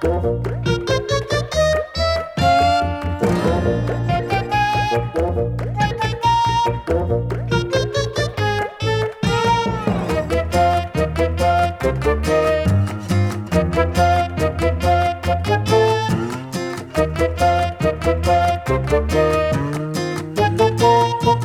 Thank Música